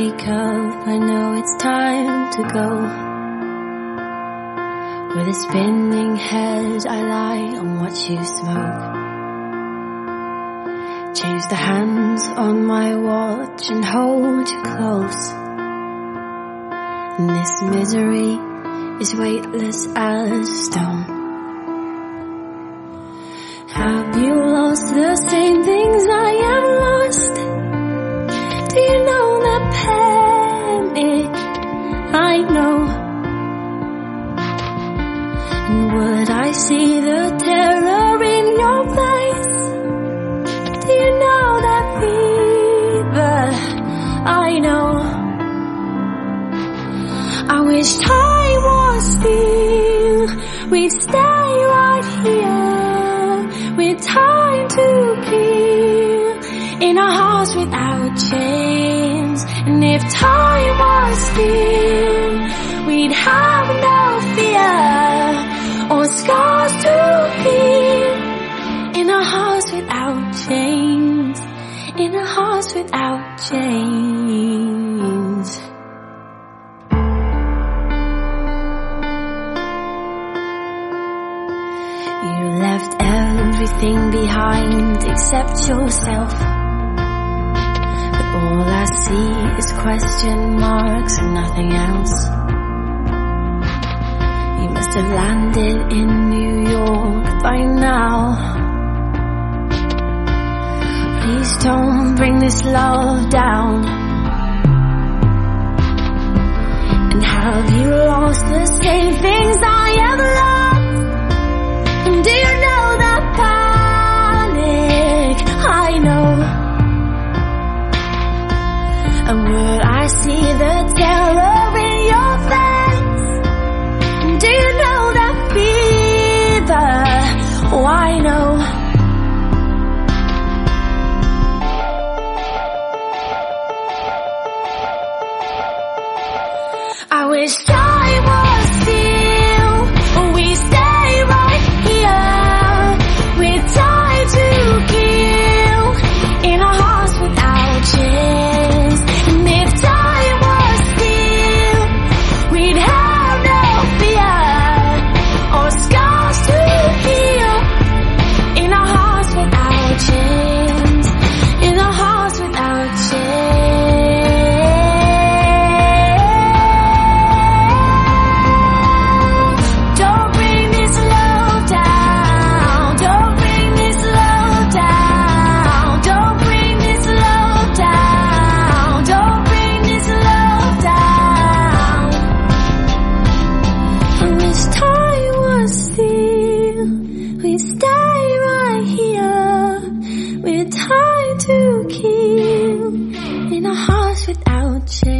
wake up, I know it's time to go. With a spinning head, I lie and watch you smoke. Change the hands on my watch and hold you close. And this misery is weightless as stone. Have you lost the same things see the terror in your face? Do you know that fever? I know. I wish time was still. We'd stay right here with time to kill in our hearts without chains. And if time was still, we'd have no fear or scars to heal in our hearts without chains. In our hearts without chains. You left everything behind except yourself. But all I see is question marks and nothing else. You must have landed in New York by now. Please don't bring this love down. And have you lost the I We stay right here with time to kill in our hearts without chains.